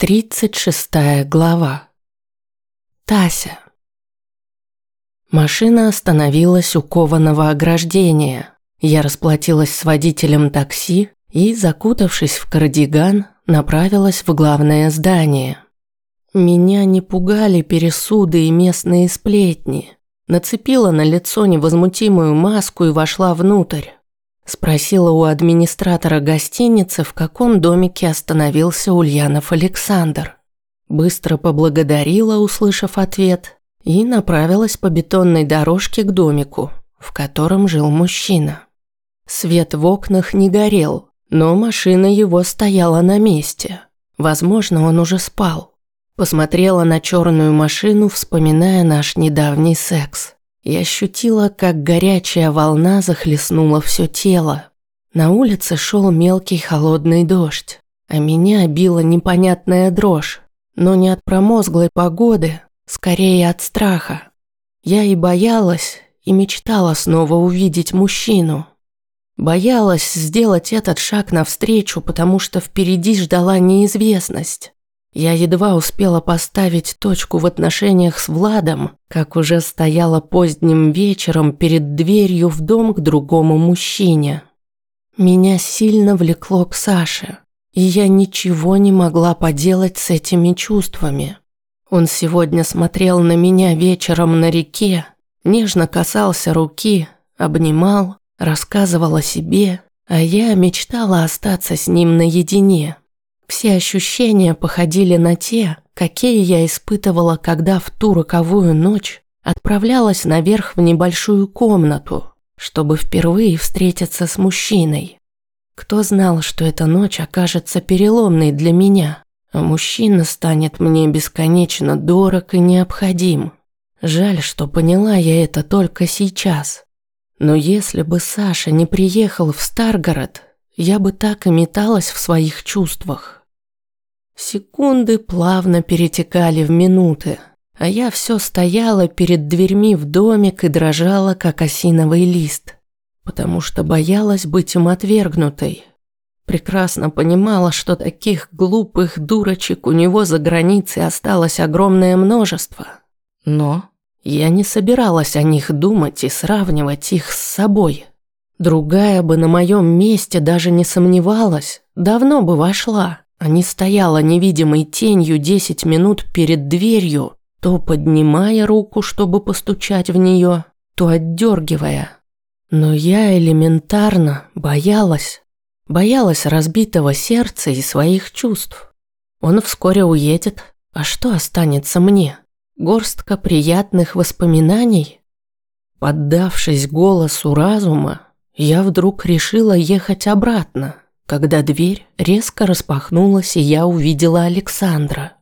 36 глава. Тася. Машина остановилась у кованого ограждения. Я расплатилась с водителем такси и, закутавшись в кардиган, направилась в главное здание. Меня не пугали пересуды и местные сплетни. Нацепила на лицо невозмутимую маску и вошла внутрь. Спросила у администратора гостиницы, в каком домике остановился Ульянов Александр. Быстро поблагодарила, услышав ответ, и направилась по бетонной дорожке к домику, в котором жил мужчина. Свет в окнах не горел, но машина его стояла на месте. Возможно, он уже спал. Посмотрела на черную машину, вспоминая наш недавний секс и ощутила, как горячая волна захлестнула все тело. На улице шел мелкий холодный дождь, а меня била непонятная дрожь, но не от промозглой погоды, скорее от страха. Я и боялась, и мечтала снова увидеть мужчину. Боялась сделать этот шаг навстречу, потому что впереди ждала неизвестность. Я едва успела поставить точку в отношениях с Владом, как уже стояла поздним вечером перед дверью в дом к другому мужчине. Меня сильно влекло к Саше, и я ничего не могла поделать с этими чувствами. Он сегодня смотрел на меня вечером на реке, нежно касался руки, обнимал, рассказывал о себе, а я мечтала остаться с ним наедине. Все ощущения походили на те, какие я испытывала, когда в ту роковую ночь отправлялась наверх в небольшую комнату, чтобы впервые встретиться с мужчиной. Кто знал, что эта ночь окажется переломной для меня, а мужчина станет мне бесконечно дорог и необходим. Жаль, что поняла я это только сейчас. Но если бы Саша не приехал в Старгород, я бы так и металась в своих чувствах. Секунды плавно перетекали в минуты, а я все стояла перед дверьми в домик и дрожала, как осиновый лист, потому что боялась быть им отвергнутой. Прекрасно понимала, что таких глупых дурочек у него за границей осталось огромное множество. Но я не собиралась о них думать и сравнивать их с собой. Другая бы на моем месте даже не сомневалась, давно бы вошла не стояла невидимой тенью десять минут перед дверью, то поднимая руку, чтобы постучать в нее, то отдергивая. Но я элементарно боялась. Боялась разбитого сердца и своих чувств. Он вскоре уедет, а что останется мне? Горстка приятных воспоминаний? Поддавшись голосу разума, я вдруг решила ехать обратно когда дверь резко распахнулась, и я увидела Александра.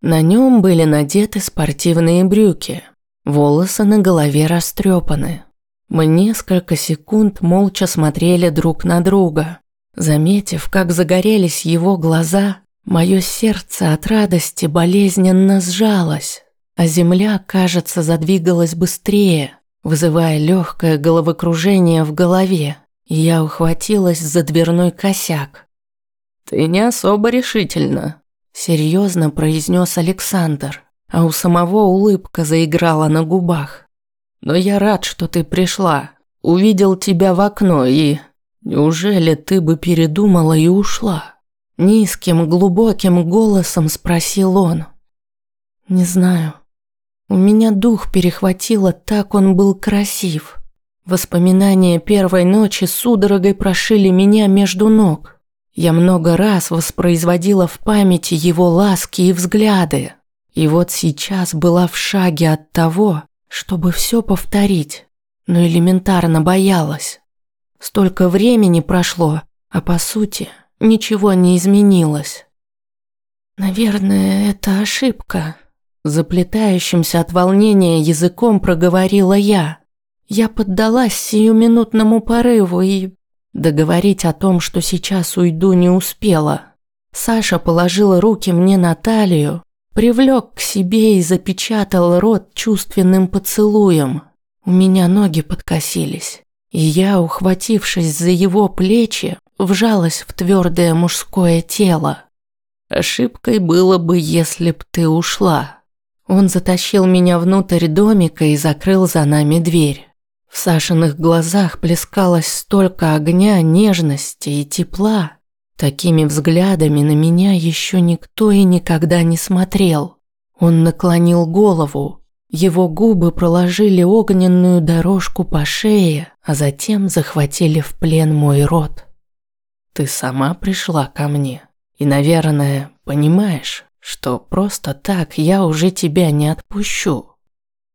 На нем были надеты спортивные брюки, волосы на голове растрепаны. Мы несколько секунд молча смотрели друг на друга. Заметив, как загорелись его глаза, мое сердце от радости болезненно сжалось, а земля, кажется, задвигалась быстрее, вызывая легкое головокружение в голове. Я ухватилась за дверной косяк. «Ты не особо решительно», – серьезно произнес Александр, а у самого улыбка заиграла на губах. «Но я рад, что ты пришла. Увидел тебя в окно и... Неужели ты бы передумала и ушла?» Низким, глубоким голосом спросил он. «Не знаю. У меня дух перехватило, так он был красив». Воспоминания первой ночи судорогой прошили меня между ног. Я много раз воспроизводила в памяти его ласки и взгляды. И вот сейчас была в шаге от того, чтобы все повторить, но элементарно боялась. Столько времени прошло, а по сути ничего не изменилось. Наверное, это ошибка. Заплетающимся от волнения языком проговорила я. Я поддалась сиюминутному порыву и... Договорить о том, что сейчас уйду, не успела. Саша положила руки мне на талию, привлек к себе и запечатал рот чувственным поцелуем. У меня ноги подкосились, и я, ухватившись за его плечи, вжалась в твердое мужское тело. Ошибкой было бы, если б ты ушла. Он затащил меня внутрь домика и закрыл за нами дверь. В Сашиных глазах плескалось столько огня, нежности и тепла. Такими взглядами на меня еще никто и никогда не смотрел. Он наклонил голову. Его губы проложили огненную дорожку по шее, а затем захватили в плен мой рот. Ты сама пришла ко мне. И, наверное, понимаешь, что просто так я уже тебя не отпущу.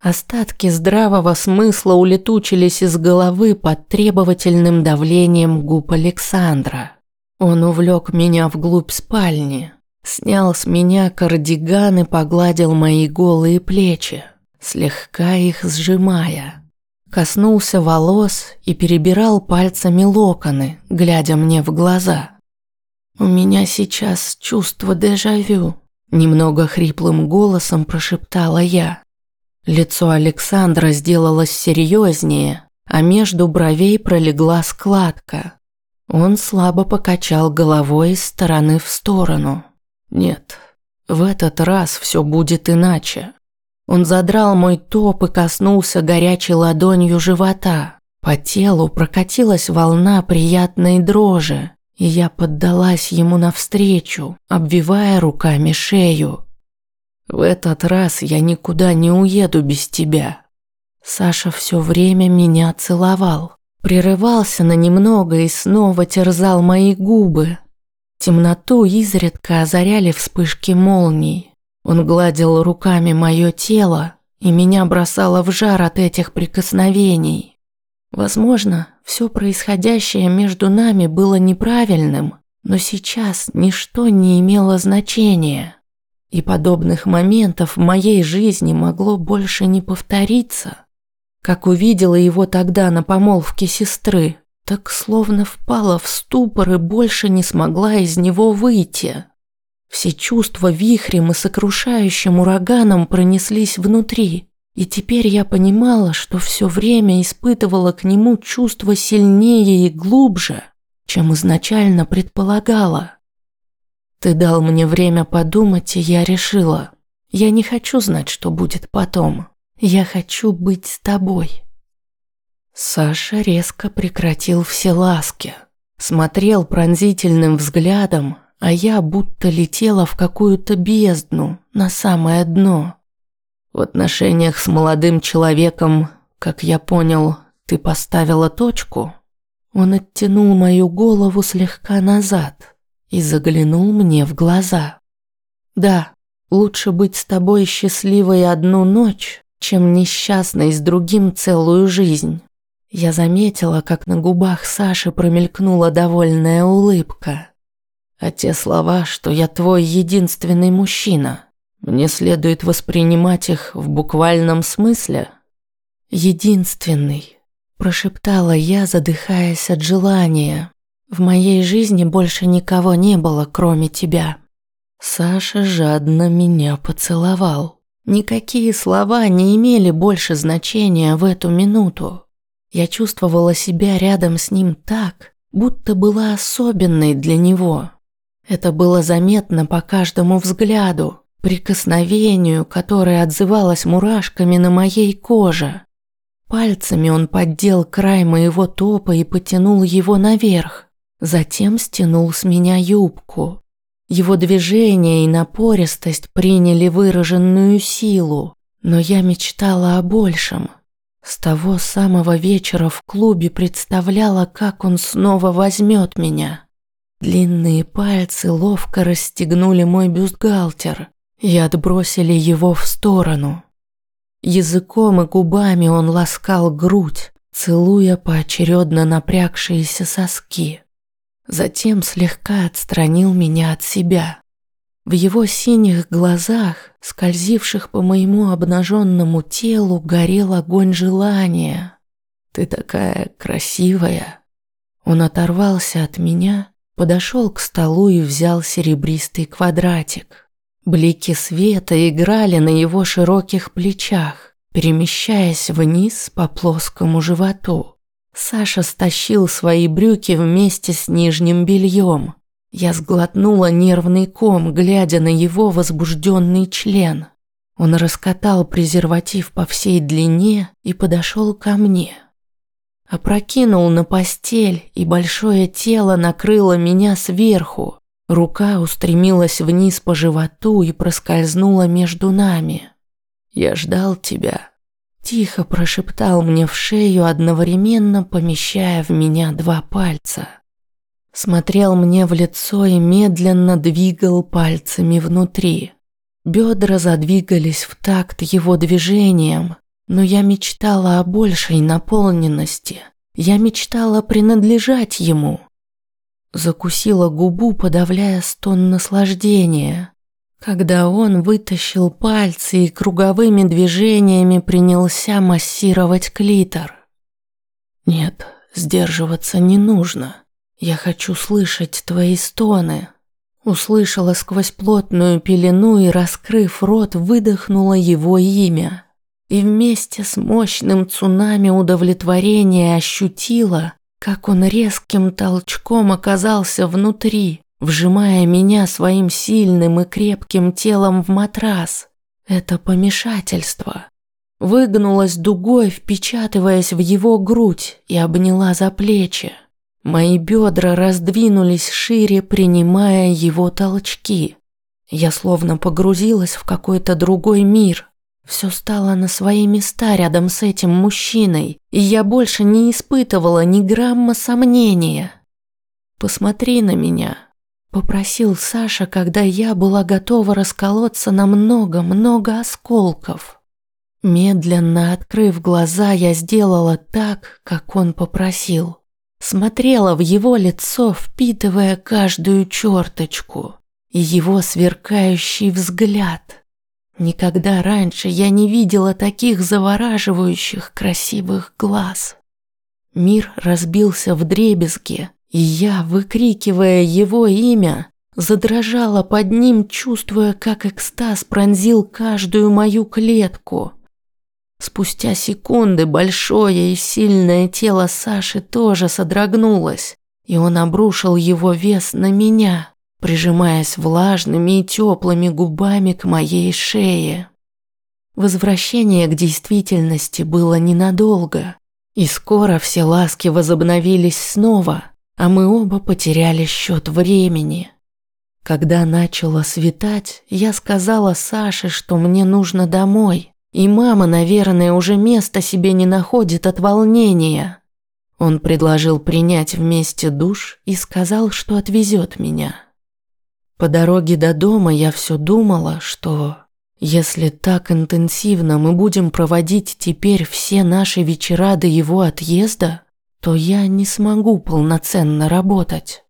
Остатки здравого смысла улетучились из головы под требовательным давлением губ Александра. Он увлек меня вглубь спальни, снял с меня кардиган и погладил мои голые плечи, слегка их сжимая. Коснулся волос и перебирал пальцами локоны, глядя мне в глаза. «У меня сейчас чувство дежавю», – немного хриплым голосом прошептала я. Лицо Александра сделалось серьезнее, а между бровей пролегла складка. Он слабо покачал головой из стороны в сторону. «Нет, в этот раз все будет иначе». Он задрал мой топ и коснулся горячей ладонью живота. По телу прокатилась волна приятной дрожи, и я поддалась ему навстречу, обвивая руками шею. В этот раз я никуда не уеду без тебя. Саша все время меня целовал, прерывался на немного и снова терзал мои губы. Темноту изредка озаряли вспышки молний. Он гладил руками мое тело, и меня бросало в жар от этих прикосновений. Возможно, все происходящее между нами было неправильным, но сейчас ничто не имело значения. И подобных моментов в моей жизни могло больше не повториться. Как увидела его тогда на помолвке сестры, так словно впала в ступор и больше не смогла из него выйти. Все чувства вихрем и сокрушающим ураганом пронеслись внутри, и теперь я понимала, что все время испытывала к нему чувства сильнее и глубже, чем изначально предполагала. Ты дал мне время подумать, и я решила. Я не хочу знать, что будет потом. Я хочу быть с тобой. Саша резко прекратил все ласки. Смотрел пронзительным взглядом, а я будто летела в какую-то бездну, на самое дно. В отношениях с молодым человеком, как я понял, ты поставила точку? Он оттянул мою голову слегка назад и заглянул мне в глаза. Да, лучше быть с тобой счастливой одну ночь, чем несчастной с другим целую жизнь. Я заметила, как на губах Саши промелькнула довольная улыбка. А те слова, что я твой единственный мужчина – мне следует воспринимать их в буквальном смысле. Единственный, прошептала я, задыхаясь от желания. В моей жизни больше никого не было, кроме тебя. Саша жадно меня поцеловал. Никакие слова не имели больше значения в эту минуту. Я чувствовала себя рядом с ним так, будто была особенной для него. Это было заметно по каждому взгляду, прикосновению, которое отзывалось мурашками на моей коже. Пальцами он поддел край моего топа и потянул его наверх, затем стянул с меня юбку. Его движение и напористость приняли выраженную силу, но я мечтала о большем. С того самого вечера в клубе представляла, как он снова возьмет меня. Длинные пальцы ловко расстегнули мой бюстгальтер, и отбросили его в сторону. Языком и губами он ласкал грудь, целуя поочередно напрягшиеся соски. Затем слегка отстранил меня от себя. В его синих глазах, скользивших по моему обнаженному телу, горел огонь желания. «Ты такая красивая!» Он оторвался от меня, подошел к столу и взял серебристый квадратик. Блики света играли на его широких плечах, перемещаясь вниз по плоскому животу. Саша стащил свои брюки вместе с нижним бельем. Я сглотнула нервный ком, глядя на его возбужденный член. Он раскатал презерватив по всей длине и подошел ко мне. Опрокинул на постель, и большое тело накрыло меня сверху. Рука устремилась вниз по животу и проскользнула между нами. «Я ждал тебя», – тихо прошептал мне в шею, одновременно помещая в меня два пальца. Смотрел мне в лицо и медленно двигал пальцами внутри. Бедра задвигались в такт его движением, но я мечтала о большей наполненности. Я мечтала принадлежать ему. Закусила губу, подавляя стон наслаждения. Когда он вытащил пальцы и круговыми движениями принялся массировать клитор. Нет, сдерживаться не нужно. Я хочу слышать твои стоны. Услышала сквозь плотную пелену и, раскрыв рот, выдохнула его имя. И вместе с мощным цунами удовлетворения ощутила, как он резким толчком оказался внутри, вжимая меня своим сильным и крепким телом в матрас. Это помешательство. Выгнулась дугой, впечатываясь в его грудь и обняла за плечи. Мои бедра раздвинулись шире, принимая его толчки. Я словно погрузилась в какой-то другой мир, все стало на свои места рядом с этим мужчиной, и я больше не испытывала ни грамма сомнения. «Посмотри на меня», – попросил Саша, когда я была готова расколоться на много-много осколков. Медленно открыв глаза, я сделала так, как он попросил. Смотрела в его лицо, впитывая каждую черточку, и его сверкающий взгляд – Никогда раньше я не видела таких завораживающих красивых глаз. Мир разбился в дребезги, и я, выкрикивая его имя, задрожала под ним, чувствуя, как экстаз пронзил каждую мою клетку. Спустя секунды большое и сильное тело Саши тоже содрогнулось, и он обрушил его вес на меня прижимаясь влажными и теплыми губами к моей шее. Возвращение к действительности было ненадолго, и скоро все ласки возобновились снова, а мы оба потеряли счет времени. Когда начало светать, я сказала Саше, что мне нужно домой, и мама, наверное, уже места себе не находит от волнения. Он предложил принять вместе душ и сказал, что отвезет меня. По дороге до дома я все думала, что если так интенсивно мы будем проводить теперь все наши вечера до его отъезда, то я не смогу полноценно работать.